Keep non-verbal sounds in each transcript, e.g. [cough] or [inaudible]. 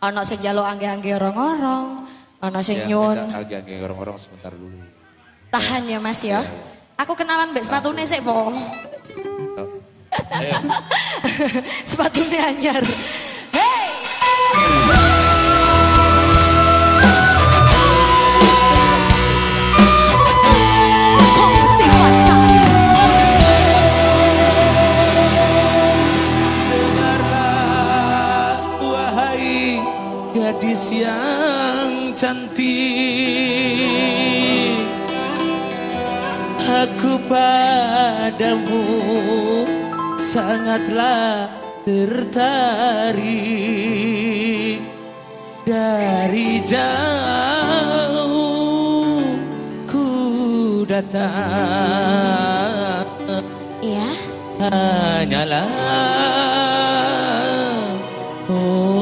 Ana sing njaluk angge-angge orang-orang, ana sing Ya, nyun. Agak-agak orang-orang sebentar dulu. Tahan ya Mas ya. Aku kenalan mbek sepatune sik, Po. [laughs] Sepatune anyar. Hey! Gadis yang cantik Aku padamu sangatlah tertarik Dari jauh ku datang Iya. hanyalah untukmu.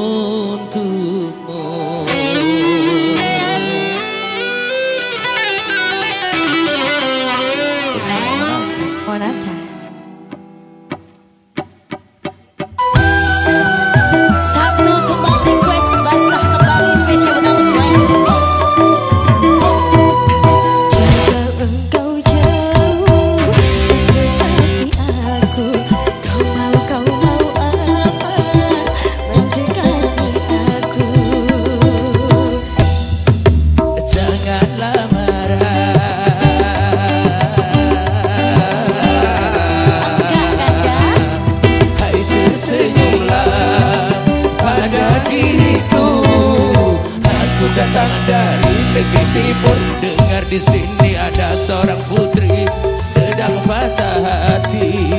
Dari negeri timur Dengar di sini ada seorang putri Sedang patah hati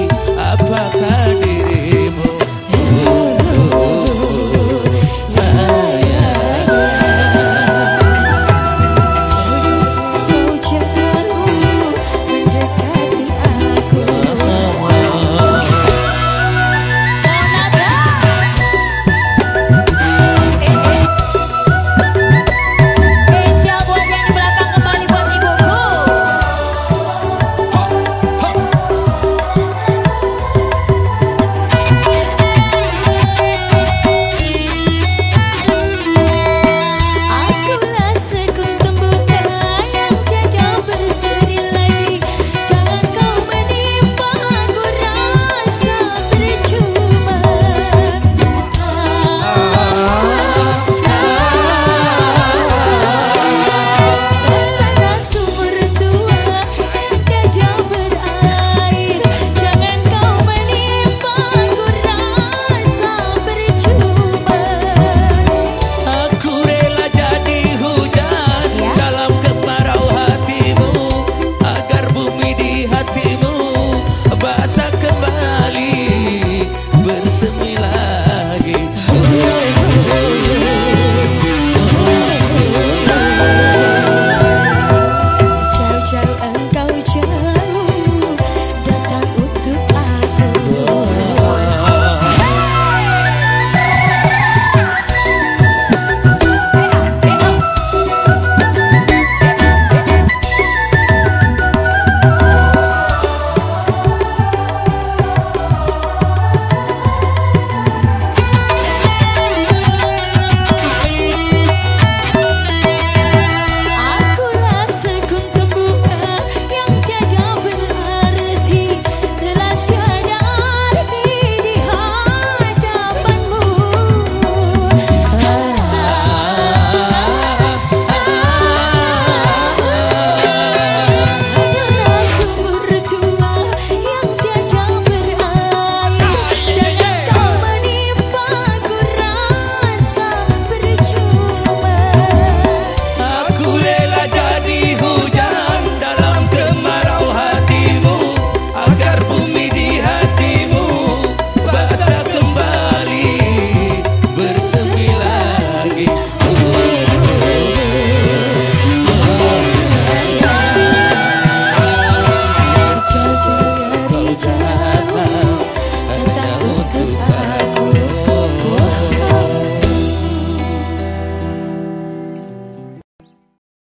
kembali bersemilah.